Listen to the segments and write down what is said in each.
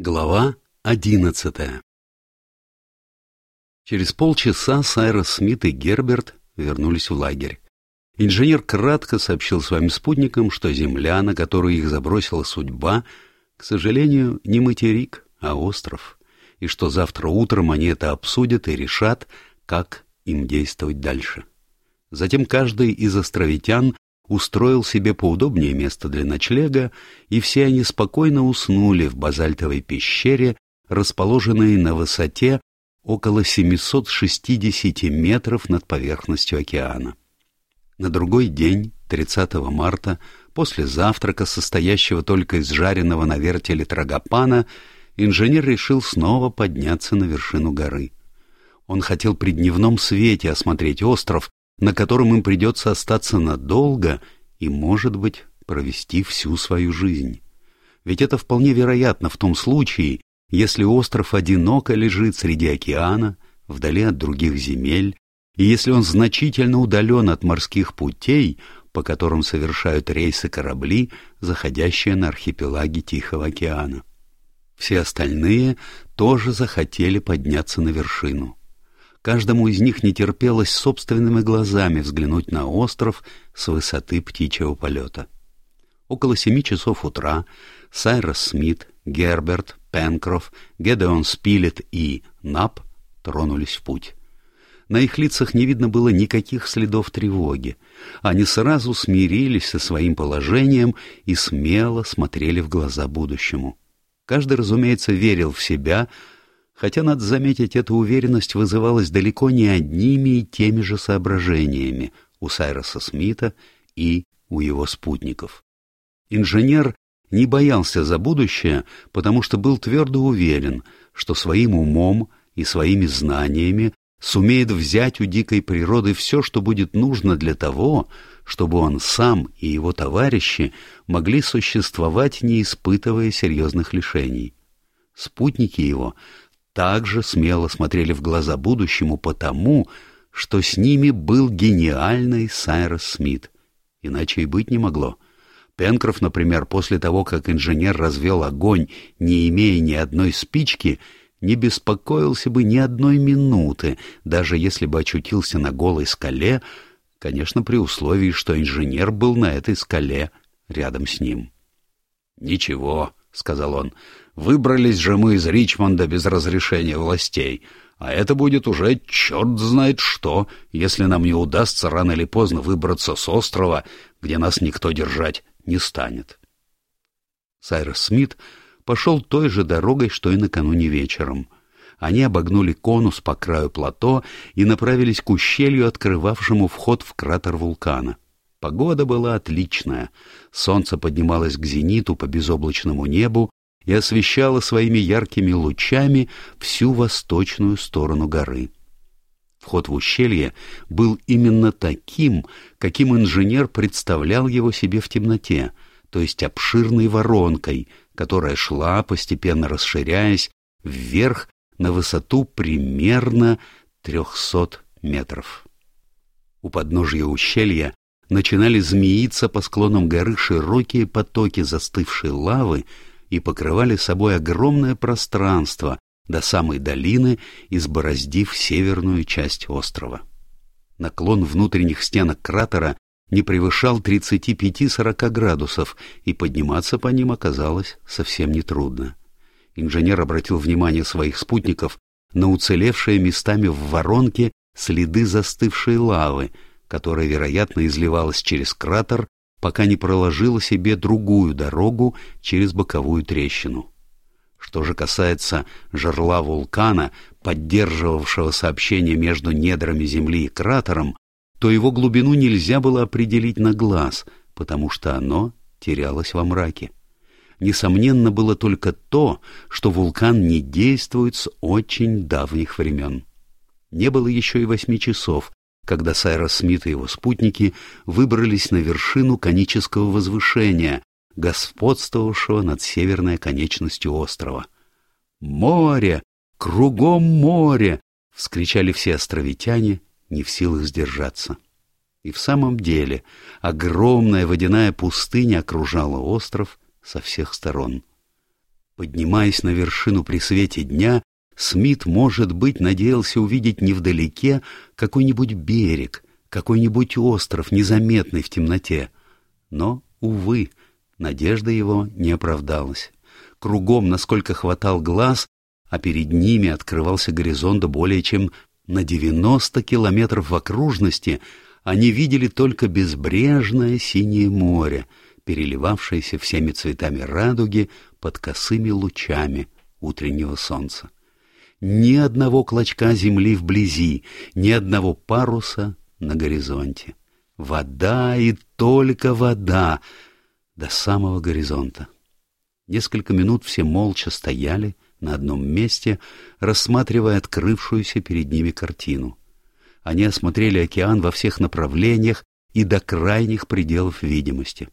Глава одиннадцатая Через полчаса Сайрос Смит и Герберт вернулись в лагерь. Инженер кратко сообщил своим спутникам, что земля, на которую их забросила судьба, к сожалению, не материк, а остров, и что завтра утром они это обсудят и решат, как им действовать дальше. Затем каждый из островитян устроил себе поудобнее место для ночлега, и все они спокойно уснули в базальтовой пещере, расположенной на высоте около 760 метров над поверхностью океана. На другой день, 30 марта, после завтрака, состоящего только из жареного на вертеле трагопана, инженер решил снова подняться на вершину горы. Он хотел при дневном свете осмотреть остров, на котором им придется остаться надолго и, может быть, провести всю свою жизнь. Ведь это вполне вероятно в том случае, если остров одиноко лежит среди океана, вдали от других земель, и если он значительно удален от морских путей, по которым совершают рейсы корабли, заходящие на архипелаги Тихого океана. Все остальные тоже захотели подняться на вершину. Каждому из них не терпелось собственными глазами взглянуть на остров с высоты птичьего полета. Около семи часов утра Сайрос Смит, Герберт, Пенкроф, Гедеон Спилет и Нап тронулись в путь. На их лицах не видно было никаких следов тревоги. Они сразу смирились со своим положением и смело смотрели в глаза будущему. Каждый, разумеется, верил в себя, хотя, надо заметить, эта уверенность вызывалась далеко не одними и теми же соображениями у Сайроса Смита и у его спутников. Инженер не боялся за будущее, потому что был твердо уверен, что своим умом и своими знаниями сумеет взять у дикой природы все, что будет нужно для того, чтобы он сам и его товарищи могли существовать, не испытывая серьезных лишений. Спутники его также смело смотрели в глаза будущему потому, что с ними был гениальный Сайрос Смит. Иначе и быть не могло. Пенкроф, например, после того, как инженер развел огонь, не имея ни одной спички, не беспокоился бы ни одной минуты, даже если бы очутился на голой скале, конечно, при условии, что инженер был на этой скале рядом с ним. «Ничего», — сказал он, Выбрались же мы из Ричмонда без разрешения властей, а это будет уже черт знает что, если нам не удастся рано или поздно выбраться с острова, где нас никто держать не станет. Сайрос Смит пошел той же дорогой, что и накануне вечером. Они обогнули конус по краю плато и направились к ущелью, открывавшему вход в кратер вулкана. Погода была отличная. Солнце поднималось к зениту по безоблачному небу, и освещала своими яркими лучами всю восточную сторону горы. Вход в ущелье был именно таким, каким инженер представлял его себе в темноте, то есть обширной воронкой, которая шла, постепенно расширяясь, вверх на высоту примерно трехсот метров. У подножья ущелья начинали змеиться по склонам горы широкие потоки застывшей лавы, и покрывали собой огромное пространство до самой долины, избороздив северную часть острова. Наклон внутренних стенок кратера не превышал 35-40 градусов, и подниматься по ним оказалось совсем нетрудно. Инженер обратил внимание своих спутников на уцелевшие местами в воронке следы застывшей лавы, которая, вероятно, изливалась через кратер пока не проложила себе другую дорогу через боковую трещину. Что же касается жерла вулкана, поддерживавшего сообщение между недрами Земли и кратером, то его глубину нельзя было определить на глаз, потому что оно терялось во мраке. Несомненно было только то, что вулкан не действует с очень давних времен. Не было еще и восьми часов, когда Сайрос Смит и его спутники выбрались на вершину конического возвышения, господствовавшего над северной конечностью острова. «Море! Кругом море!» — вскричали все островитяне, не в силах сдержаться. И в самом деле огромная водяная пустыня окружала остров со всех сторон. Поднимаясь на вершину при свете дня, Смит, может быть, надеялся увидеть невдалеке какой-нибудь берег, какой-нибудь остров, незаметный в темноте. Но, увы, надежда его не оправдалась. Кругом, насколько хватал глаз, а перед ними открывался горизонт более чем на 90 километров в окружности, они видели только безбрежное синее море, переливавшееся всеми цветами радуги под косыми лучами утреннего солнца. Ни одного клочка земли вблизи, ни одного паруса на горизонте. Вода и только вода до самого горизонта. Несколько минут все молча стояли на одном месте, рассматривая открывшуюся перед ними картину. Они осмотрели океан во всех направлениях и до крайних пределов видимости.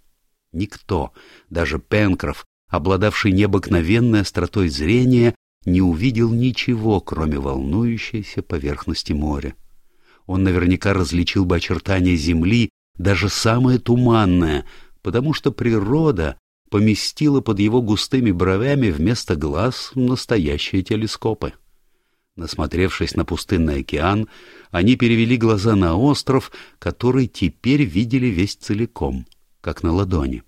Никто, даже Пенкроф, обладавший необыкновенной остротой зрения, не увидел ничего, кроме волнующейся поверхности моря. Он наверняка различил бы очертания земли, даже самое туманное, потому что природа поместила под его густыми бровями вместо глаз настоящие телескопы. Насмотревшись на пустынный океан, они перевели глаза на остров, который теперь видели весь целиком, как на ладони.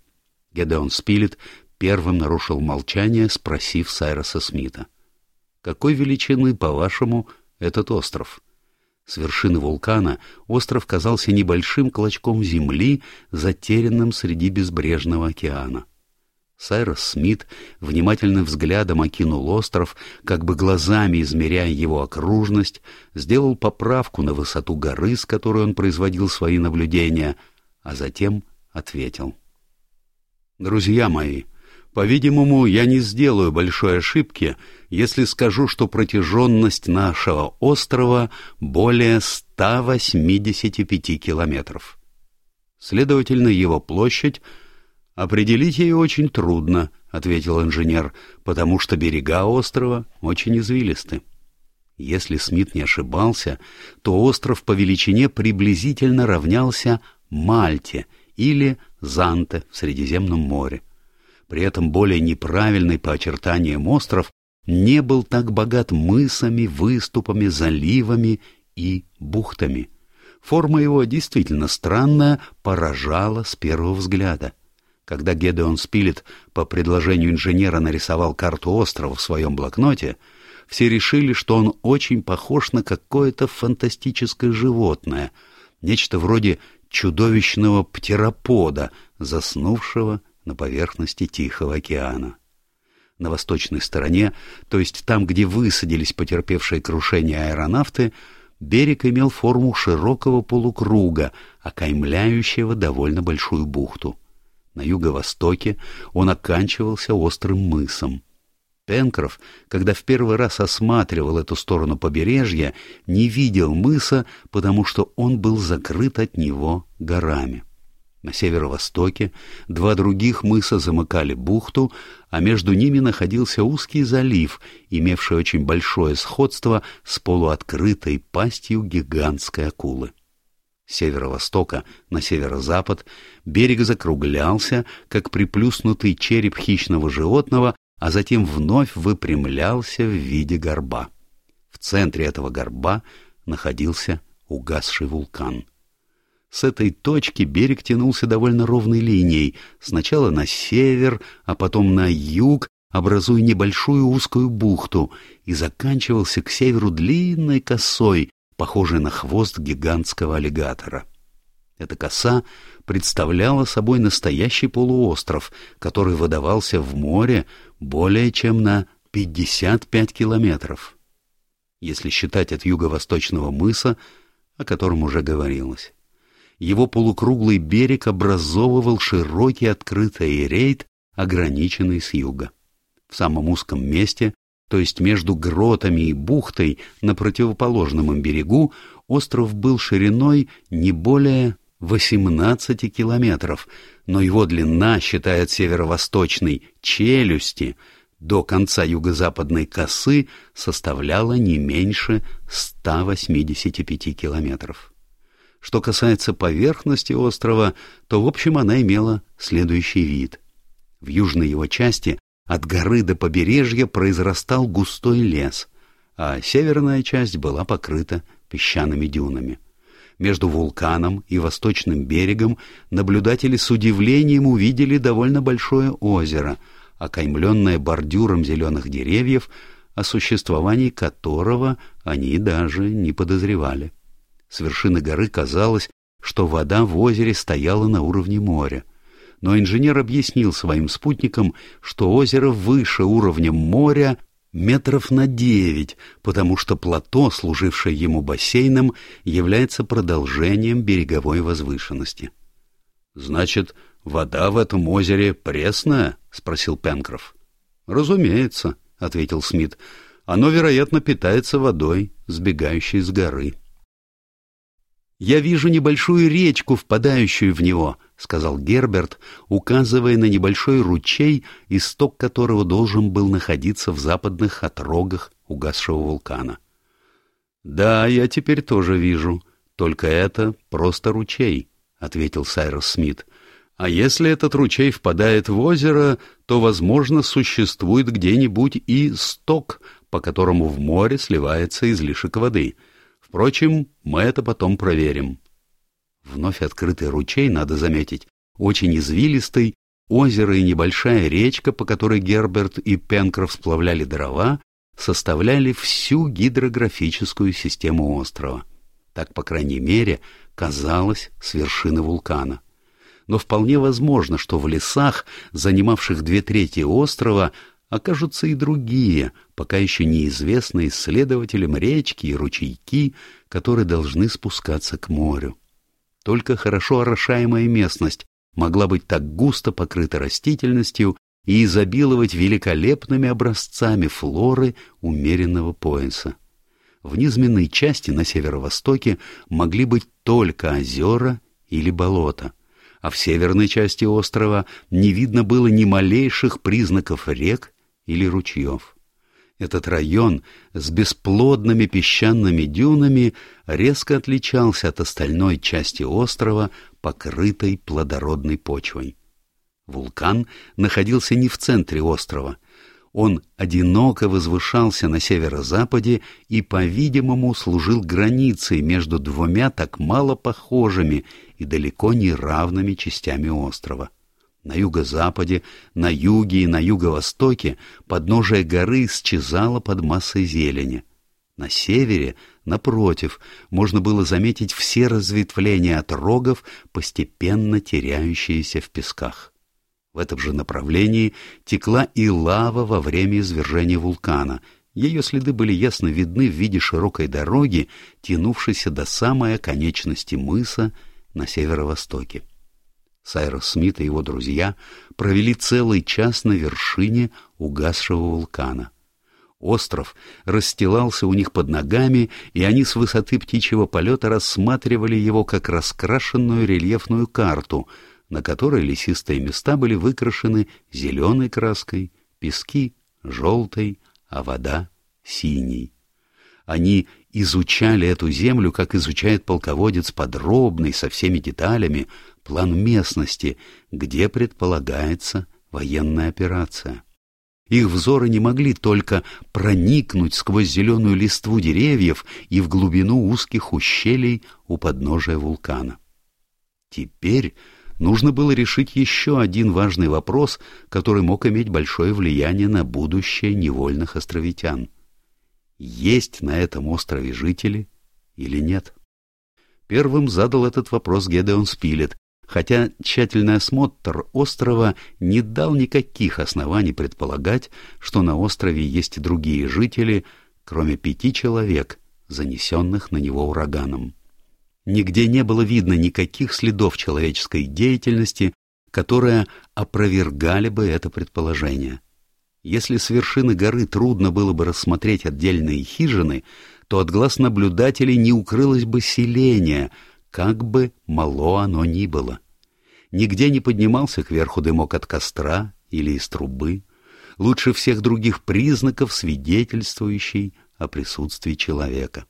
Гедеон Спилет первым нарушил молчание, спросив Сайроса Смита. «Какой величины, по-вашему, этот остров?» С вершины вулкана остров казался небольшим клочком земли, затерянным среди безбрежного океана. Сайрос Смит внимательным взглядом окинул остров, как бы глазами измеряя его окружность, сделал поправку на высоту горы, с которой он производил свои наблюдения, а затем ответил. «Друзья мои, по-видимому, я не сделаю большой ошибки, если скажу, что протяженность нашего острова более 185 километров. Следовательно, его площадь определить ее очень трудно, ответил инженер, потому что берега острова очень извилисты. Если Смит не ошибался, то остров по величине приблизительно равнялся Мальте или Занте в Средиземном море. При этом более неправильный по очертаниям остров не был так богат мысами, выступами, заливами и бухтами. Форма его действительно странная, поражала с первого взгляда. Когда Гедеон Спилет по предложению инженера нарисовал карту острова в своем блокноте, все решили, что он очень похож на какое-то фантастическое животное, нечто вроде чудовищного птеропода, заснувшего на поверхности Тихого океана. На восточной стороне, то есть там, где высадились потерпевшие крушение аэронавты, берег имел форму широкого полукруга, окаймляющего довольно большую бухту. На юго-востоке он оканчивался острым мысом. Пенкроф, когда в первый раз осматривал эту сторону побережья, не видел мыса, потому что он был закрыт от него горами. На северо-востоке два других мыса замыкали бухту, а между ними находился узкий залив, имевший очень большое сходство с полуоткрытой пастью гигантской акулы. С северо-востока на северо-запад берег закруглялся, как приплюснутый череп хищного животного, а затем вновь выпрямлялся в виде горба. В центре этого горба находился угасший вулкан — с этой точки берег тянулся довольно ровной линией, сначала на север, а потом на юг, образуя небольшую узкую бухту, и заканчивался к северу длинной косой, похожей на хвост гигантского аллигатора. Эта коса представляла собой настоящий полуостров, который выдавался в море более чем на 55 километров, если считать от юго-восточного мыса, о котором уже говорилось его полукруглый берег образовывал широкий открытый рейд, ограниченный с юга. В самом узком месте, то есть между гротами и бухтой на противоположном им берегу, остров был шириной не более 18 километров, но его длина, считая от северо-восточной челюсти до конца юго-западной косы, составляла не меньше 185 километров. Что касается поверхности острова, то в общем она имела следующий вид. В южной его части От горы до побережья произрастал густой лес, а северная часть была покрыта песчаными дюнами. Между вулканом и восточным берегом наблюдатели с удивлением увидели довольно большое озеро, окаймленное бордюром зеленых деревьев, о существовании которого они даже не подозревали. С вершины горы казалось, что вода в озере стояла на уровне моря. Но инженер объяснил своим спутникам, что озеро выше уровня моря метров на девять, потому что плато, служившее ему бассейном, является продолжением береговой возвышенности. — Значит, вода в этом озере пресная? — спросил Пенкроф. — Разумеется, — ответил Смит. — Оно, вероятно, питается водой, сбегающей с горы. — «Я вижу небольшую речку, впадающую в него», — сказал Герберт, указывая на небольшой ручей, исток которого должен был находиться в западных отрогах угасшего вулкана. «Да, я теперь тоже вижу, только это просто ручей», — ответил Сайрос Смит. «А если этот ручей впадает в озеро, то, возможно, существует где-нибудь и сток, по которому в море сливается излишек воды». Впрочем, мы это потом проверим. Вновь открытый ручей, надо заметить, очень извилистый, озеро и небольшая речка, по которой Герберт и Пенкроф сплавляли дрова, составляли всю гидрографическую систему острова. Так, по крайней мере, казалось с вершины вулкана. Но вполне возможно, что в лесах, занимавших две трети острова, окажутся и другие, пока еще неизвестные исследователям речки и ручейки, которые должны спускаться к морю. Только хорошо орошаемая местность могла быть так густо покрыта растительностью и изобиловать великолепными образцами флоры умеренного пояса. В низменной части на северо-востоке могли быть только озера или болота а в северной части острова не видно было ни малейших признаков рек или ручьев. Этот район с бесплодными песчаными дюнами резко отличался от остальной части острова, покрытой плодородной почвой. Вулкан находился не в центре острова. Он одиноко возвышался на северо-западе и, по-видимому, служил границей между двумя так мало похожими и далеко не равными частями острова. На юго-западе, на юге и на юго-востоке подножие горы исчезало под массой зелени. На севере, напротив, можно было заметить все разветвления отрогов, постепенно теряющиеся в песках. В этом же направлении текла и лава во время извержения вулкана. Ее следы были ясно видны в виде широкой дороги, тянувшейся до самой оконечности мыса на северо-востоке. Сайрос Смит и его друзья провели целый час на вершине угасшего вулкана. Остров расстилался у них под ногами, и они с высоты птичьего полета рассматривали его как раскрашенную рельефную карту, на которой лесистые места были выкрашены зеленой краской, пески — желтой, а вода — синей. Они изучали эту землю, как изучает полководец подробный, со всеми деталями, план местности, где предполагается военная операция. Их взоры не могли только проникнуть сквозь зеленую листву деревьев и в глубину узких ущелий у подножия вулкана. Теперь нужно было решить еще один важный вопрос, который мог иметь большое влияние на будущее невольных островитян. Есть на этом острове жители или нет? Первым задал этот вопрос Гедеон Спилет, хотя тщательный осмотр острова не дал никаких оснований предполагать, что на острове есть и другие жители, кроме пяти человек, занесенных на него ураганом. Нигде не было видно никаких следов человеческой деятельности, которые опровергали бы это предположение. Если с вершины горы трудно было бы рассмотреть отдельные хижины, то от глаз наблюдателей не укрылось бы селение — как бы мало оно ни было. Нигде не поднимался кверху дымок от костра или из трубы, лучше всех других признаков, свидетельствующий о присутствии человека.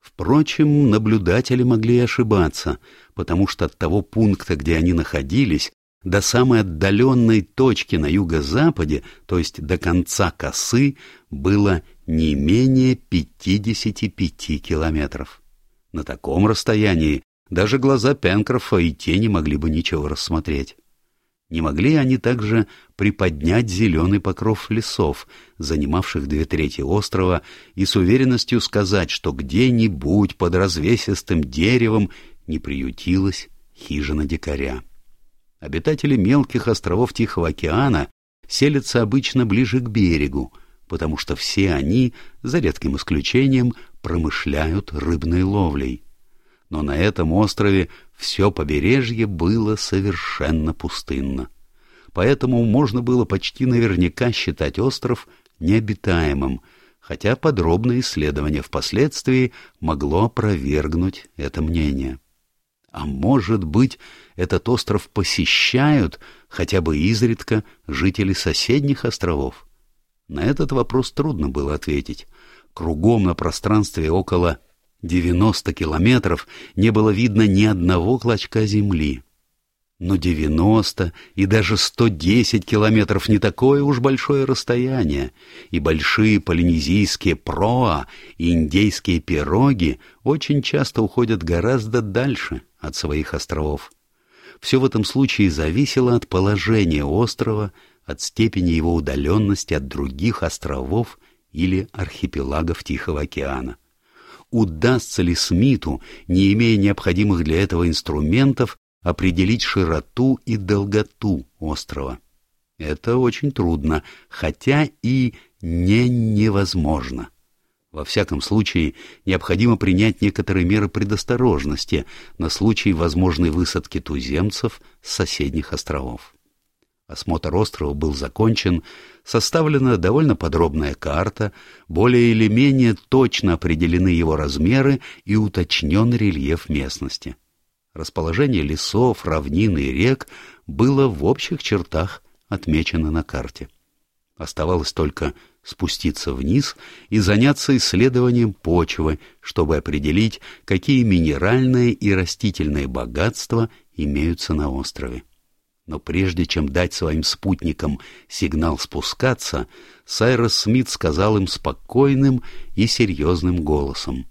Впрочем, наблюдатели могли ошибаться, потому что от того пункта, где они находились, до самой отдаленной точки на юго-западе, то есть до конца косы, было не менее 55 километров. На таком расстоянии даже глаза Пенкрофа и тени могли бы ничего рассмотреть. Не могли они также приподнять зеленый покров лесов, занимавших две трети острова, и с уверенностью сказать, что где-нибудь под развесистым деревом не приютилась хижина дикаря. Обитатели мелких островов Тихого океана селятся обычно ближе к берегу, потому что все они, за редким исключением, промышляют рыбной ловлей. Но на этом острове все побережье было совершенно пустынно. Поэтому можно было почти наверняка считать остров необитаемым, хотя подробное исследование впоследствии могло опровергнуть это мнение. А может быть, этот остров посещают хотя бы изредка жители соседних островов? На этот вопрос трудно было ответить. Кругом на пространстве около 90 километров не было видно ни одного клочка земли. Но 90 и даже 110 километров не такое уж большое расстояние, и большие полинезийские проа и индейские пироги очень часто уходят гораздо дальше от своих островов. Все в этом случае зависело от положения острова, от степени его удаленности от других островов или архипелагов Тихого океана удастся ли Смиту, не имея необходимых для этого инструментов, определить широту и долготу острова. Это очень трудно, хотя и не невозможно. Во всяком случае, необходимо принять некоторые меры предосторожности на случай возможной высадки туземцев с соседних островов. Осмотр острова был закончен, составлена довольно подробная карта, более или менее точно определены его размеры и уточнен рельеф местности. Расположение лесов, равнин и рек было в общих чертах отмечено на карте. Оставалось только спуститься вниз и заняться исследованием почвы, чтобы определить, какие минеральные и растительные богатства имеются на острове. Но прежде чем дать своим спутникам сигнал спускаться, Сайрос Смит сказал им спокойным и серьезным голосом.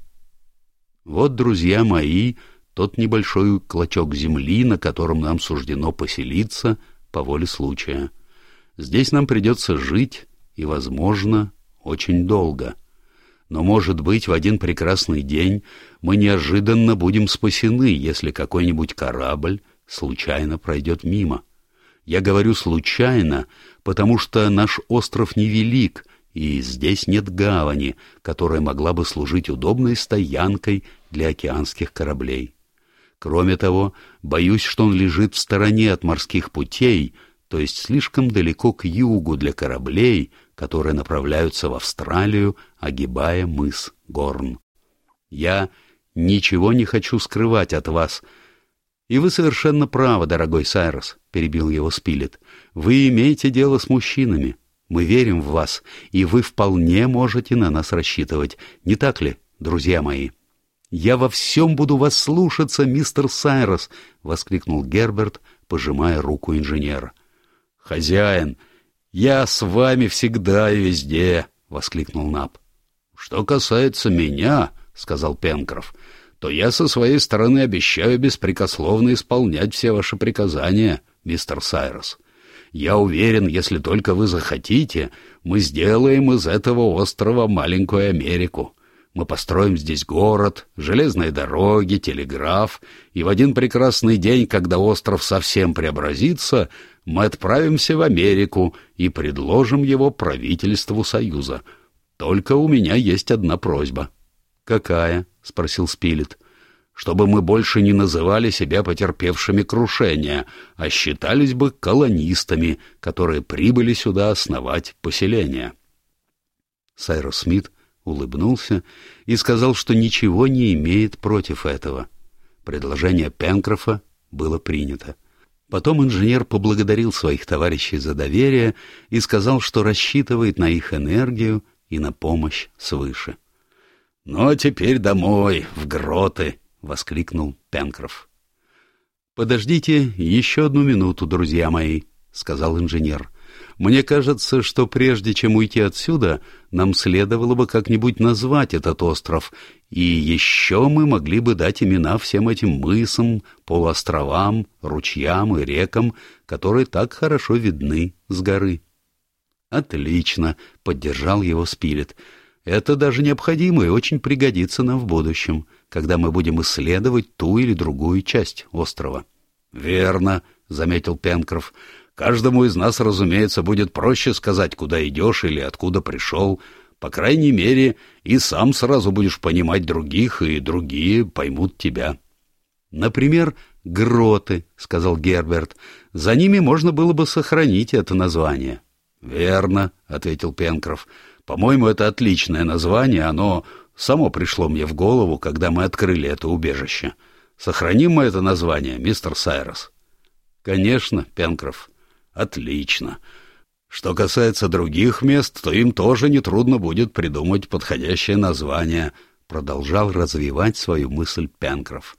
«Вот, друзья мои, тот небольшой клочок земли, на котором нам суждено поселиться по воле случая. Здесь нам придется жить, и, возможно, очень долго. Но, может быть, в один прекрасный день мы неожиданно будем спасены, если какой-нибудь корабль случайно пройдет мимо. Я говорю случайно, потому что наш остров невелик, и здесь нет гавани, которая могла бы служить удобной стоянкой для океанских кораблей. Кроме того, боюсь, что он лежит в стороне от морских путей, то есть слишком далеко к югу для кораблей, которые направляются в Австралию, огибая мыс Горн. Я ничего не хочу скрывать от вас — «И вы совершенно правы, дорогой Сайрос», — перебил его Спилет. «Вы имеете дело с мужчинами. Мы верим в вас, и вы вполне можете на нас рассчитывать. Не так ли, друзья мои?» «Я во всем буду вас слушаться, мистер Сайрос!» — воскликнул Герберт, пожимая руку инженера. «Хозяин, я с вами всегда и везде!» — воскликнул Наб. «Что касается меня, — сказал Пенкроф, — то я со своей стороны обещаю беспрекословно исполнять все ваши приказания, мистер Сайрос. Я уверен, если только вы захотите, мы сделаем из этого острова маленькую Америку. Мы построим здесь город, железные дороги, телеграф, и в один прекрасный день, когда остров совсем преобразится, мы отправимся в Америку и предложим его правительству Союза. Только у меня есть одна просьба. «Какая?» — спросил Спилет. «Чтобы мы больше не называли себя потерпевшими крушения, а считались бы колонистами, которые прибыли сюда основать поселение». Сайрос Смит улыбнулся и сказал, что ничего не имеет против этого. Предложение Пенкрофа было принято. Потом инженер поблагодарил своих товарищей за доверие и сказал, что рассчитывает на их энергию и на помощь свыше. «Ну, а теперь домой, в гроты!» — воскликнул Пенкроф. Подождите еще одну минуту, друзья мои, — сказал инженер. Мне кажется, что прежде чем уйти отсюда, нам следовало бы как-нибудь назвать этот остров, и еще мы могли бы дать имена всем этим мысам, полуостровам, ручьям и рекам, которые так хорошо видны с горы. «Отлично», — поддержал его Спилет. «Это даже необходимо и очень пригодится нам в будущем, когда мы будем исследовать ту или другую часть острова». «Верно», — заметил Пенкроф. Каждому из нас, разумеется, будет проще сказать, куда идешь или откуда пришел. По крайней мере, и сам сразу будешь понимать других, и другие поймут тебя. — Например, гроты, — сказал Герберт. — За ними можно было бы сохранить это название. — Верно, — ответил Пенкроф. — По-моему, это отличное название, оно само пришло мне в голову, когда мы открыли это убежище. Сохраним мы это название, мистер Сайрос? — Конечно, Пенкроф. Отлично. Что касается других мест, то им тоже нетрудно будет придумать подходящее название, продолжал развивать свою мысль Пенкроф.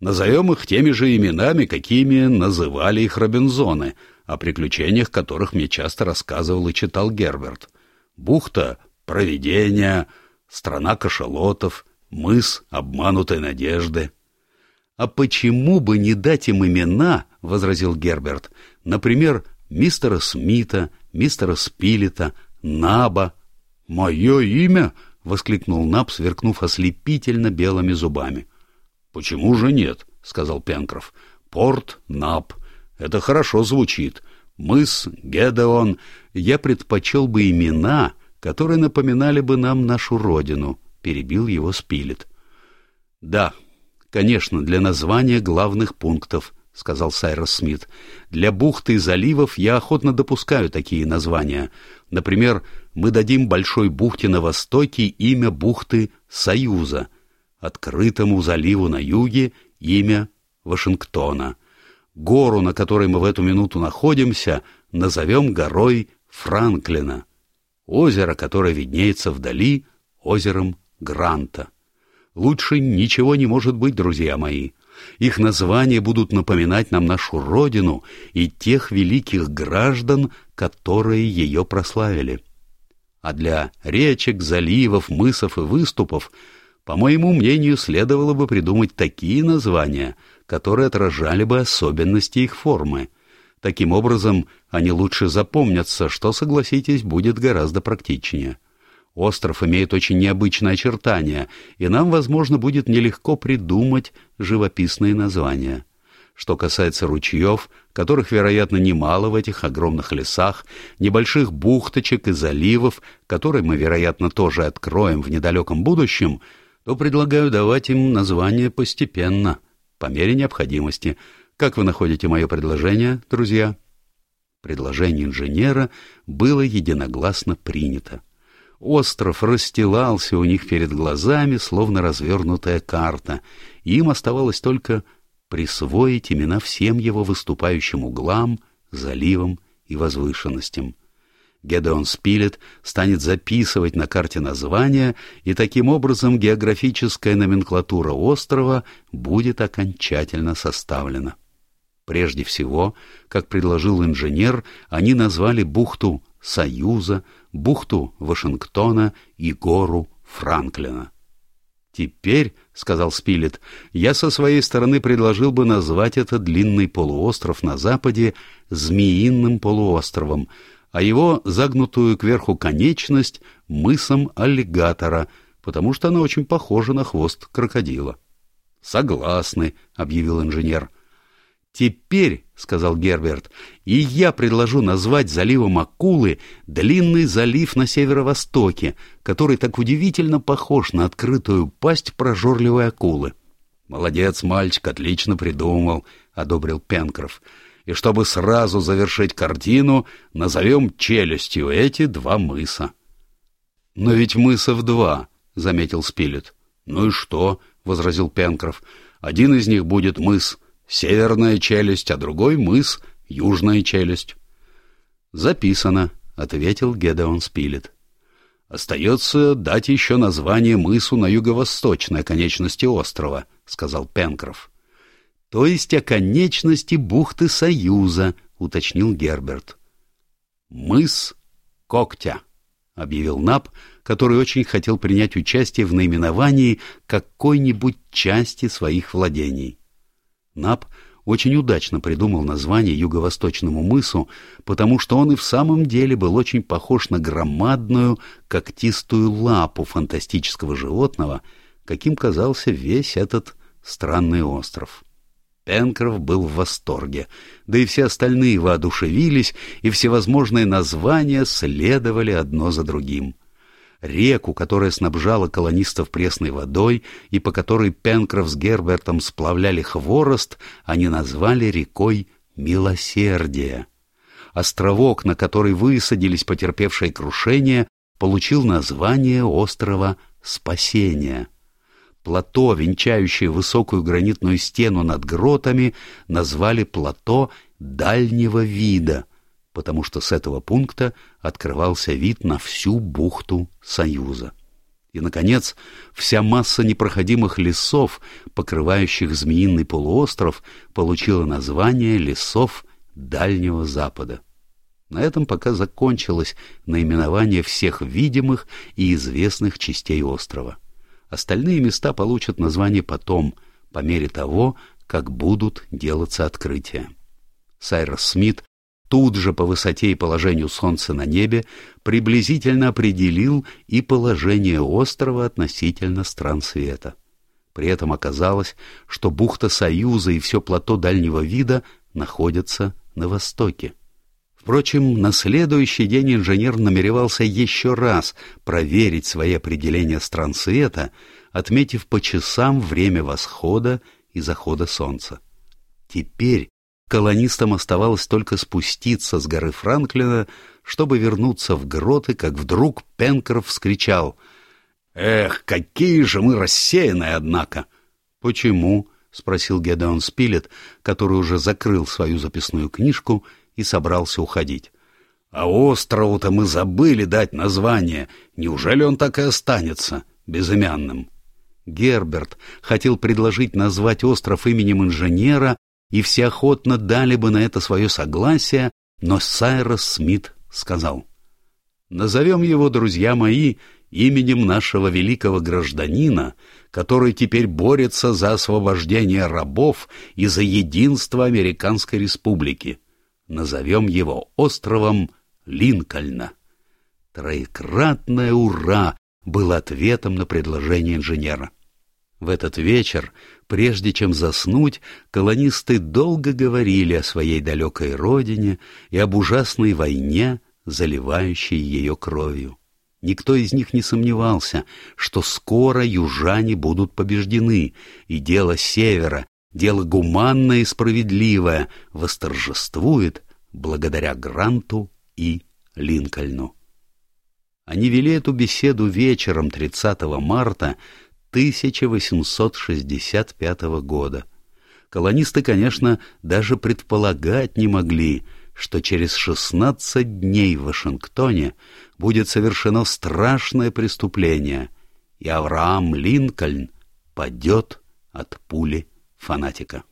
Назовем их теми же именами, какими называли их Робинзоны, о приключениях которых мне часто рассказывал и читал Герберт. Бухта — провидения, страна кашалотов, мыс обманутой надежды. — А почему бы не дать им имена, — возразил Герберт, — например, мистера Смита, мистера Спилета, Наба. — Мое имя? — воскликнул Наб, сверкнув ослепительно белыми зубами. — Почему же нет? — сказал Пенкроф. — Порт Наб. Это хорошо звучит. Мыс, Гедеон. Я предпочел бы имена, которые напоминали бы нам нашу родину, — перебил его Спилет. — Да, конечно, для названия главных пунктов —— сказал Сайрос Смит. «Для бухты и заливов я охотно допускаю такие названия. Например, мы дадим Большой бухте на востоке имя бухты Союза, открытому заливу на юге имя Вашингтона. Гору, на которой мы в эту минуту находимся, назовем горой Франклина. Озеро, которое виднеется вдали, озером Гранта. Лучше ничего не может быть, друзья мои». Их названия будут напоминать нам нашу родину и тех великих граждан, которые ее прославили. А для речек, заливов, мысов и выступов, по моему мнению, следовало бы придумать такие названия, которые отражали бы особенности их формы. Таким образом, они лучше запомнятся, что, согласитесь, будет гораздо практичнее. Остров имеет очень необычные очертания, и нам, возможно, будет нелегко придумать живописные названия. Что касается ручьев, которых, вероятно, немало в этих огромных лесах, небольших бухточек и заливов, которые мы, вероятно, тоже откроем в недалеком будущем, то предлагаю давать им название постепенно, по мере необходимости. Как вы находите мое предложение, друзья? Предложение инженера было единогласно принято. Остров расстилался у них перед глазами, словно развернутая карта, им оставалось только присвоить имена всем его выступающим углам, заливам и возвышенностям. Гедеон Спилет станет записывать на карте названия, и таким образом географическая номенклатура острова будет окончательно составлена. Прежде всего, как предложил инженер, они назвали бухту Союза, бухту Вашингтона и гору Франклина. «Теперь, — сказал Спилет, — я со своей стороны предложил бы назвать этот длинный полуостров на западе Змеиным полуостровом, а его загнутую кверху конечность — мысом аллигатора, потому что она очень похожа на хвост крокодила. «Согласны», — объявил инженер. «Теперь, — сказал Герберт, — и я предложу назвать заливом Акулы длинный залив на северо-востоке, который так удивительно похож на открытую пасть прожорливой акулы». «Молодец, мальчик, отлично придумал», — одобрил Пенкроф. «И чтобы сразу завершить картину, назовем челюстью эти два мыса». «Но ведь мысов два», — заметил Спилет. «Ну и что?» — возразил Пенкроф. «Один из них будет мыс северная челюсть, а другой мыс — южная челюсть. — Записано, — ответил Гедеон Спилет. — Остается дать еще название мысу на юго-восточной конечности острова, — сказал Пенкроф. То есть о конечности бухты Союза, уточнил Герберт. Мыс Когтя, объявил Нап, который очень хотел принять участие в наименовании какой-нибудь части своих владений. Нап очень удачно придумал название юго-восточному мысу, потому что он и в самом деле был очень похож на громадную когтистую лапу фантастического животного, каким казался весь этот странный остров. Пенкроф был в восторге, да и все остальные воодушевились, и всевозможные названия следовали одно за другим. Реку, которая снабжала колонистов пресной водой и по которой Пенкроф с Гербертом сплавляли хворост, они назвали рекой Милосердия. Островок, на который высадились потерпевшие крушение, получил название острова Спасения. Плато, венчающее высокую гранитную стену над гротами, назвали плато дальнего вида, потому что с этого пункта открывался вид на всю бухту Союза. И, наконец, вся масса непроходимых лесов, покрывающих Змеиный полуостров, получила название лесов Дальнего Запада. На этом пока закончилось наименование всех видимых и известных частей острова. Остальные места получат название потом, по мере того, как будут делаться открытия. Сайрос Смит тут же по высоте и положению Солнца на небе приблизительно определил и положение острова относительно стран света. При этом оказалось, что бухта Союза и все плато дальнего вида находятся на востоке. Впрочем, на следующий день инженер намеревался еще раз проверить свои определения стран света, отметив по часам время восхода и захода солнца. Теперь колонистам оставалось только спуститься с горы Франклина, чтобы вернуться в гроты, как вдруг Пенкроф вскричал «Эх, какие же мы рассеянные, однако!» «Почему?» — спросил Гедеон Спилет, который уже закрыл свою записную книжку — и собрался уходить. «А острову-то мы забыли дать название. Неужели он так и останется безымянным?» Герберт хотел предложить назвать остров именем инженера, и все охотно дали бы на это свое согласие, но Сайрос Смит сказал, «Назовем его, друзья мои, именем нашего великого гражданина, который теперь борется за освобождение рабов и за единство Американской Республики назовем его островом Линкольна. Троекратное «Ура!» было ответом на предложение инженера. В этот вечер, прежде чем заснуть, колонисты долго говорили о своей далекой родине и об ужасной войне, заливающей ее кровью. Никто из них не сомневался, что скоро южане будут побеждены, и дело севера, дело гуманное и справедливое восторжествует благодаря Гранту и Линкольну. Они вели эту беседу вечером 30 марта 1865 года. Колонисты, конечно, даже предполагать не могли, что через 16 дней в Вашингтоне будет совершено страшное преступление, и Авраам Линкольн падет от пули фанатика.